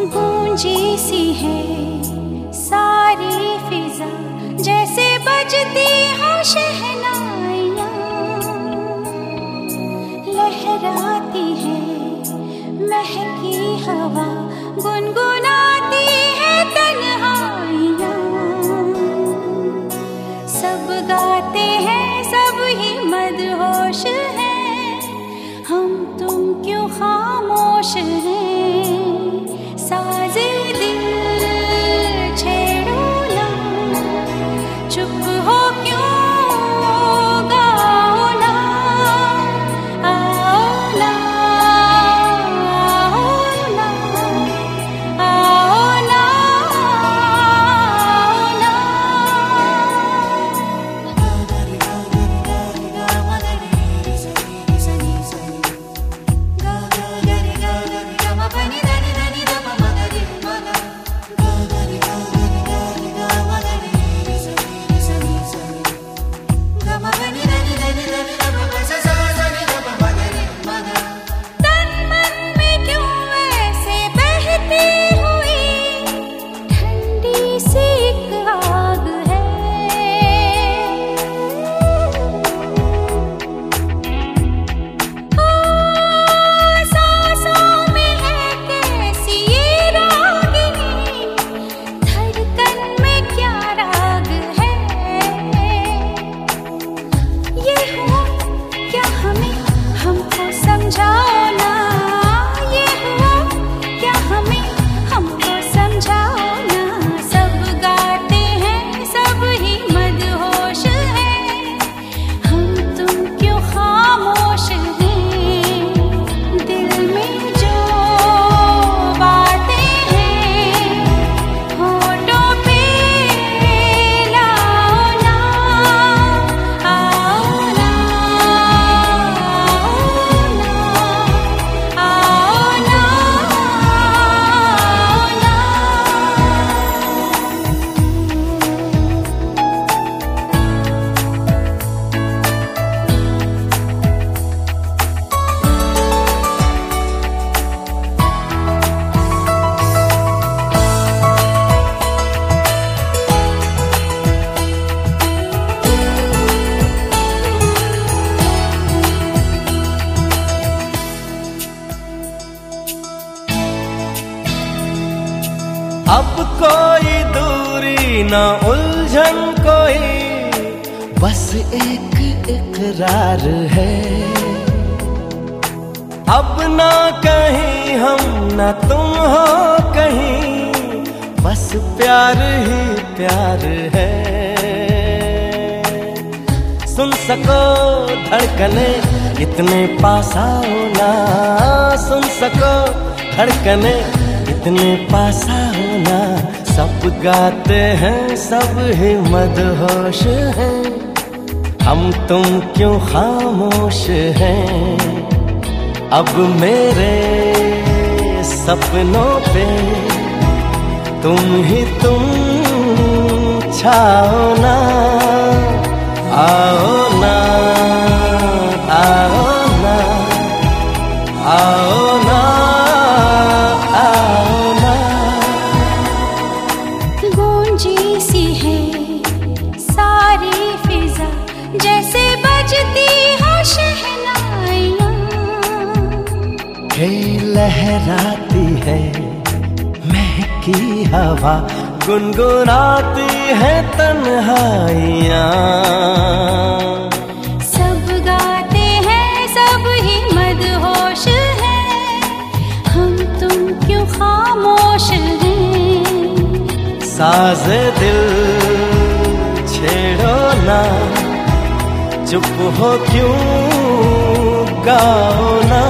गूंजी सी है सारी फिजा। जैसे बजती हो शहनाइया। लहराती है महकी हवा गुनगुन 桥 अब कोई दूरी ना, उलझन कोई। बस एक इकरार है। अब ना कहीं हम, ना तुम हो कहीं। बस प्यार ही प्यार है। सुन सको धड़कने, इतने पास आओ ना। सुन सको धड़कने, इतने पास आओ गाना सब गाते हैं, सब ही मदहोश हैं। हम तुम क्यों खामोश हैं? अब मेरे सपनों पे तुम ही तुम छाओ ना, आओ ना। की हवा गुनगुनाती है तन्हाइयाँ। सब गाते हैं सब ही मदहोश है। हम तुम क्यों खामोश साज दिल छेड़ो ना चुप हो क्यों गाओ ना?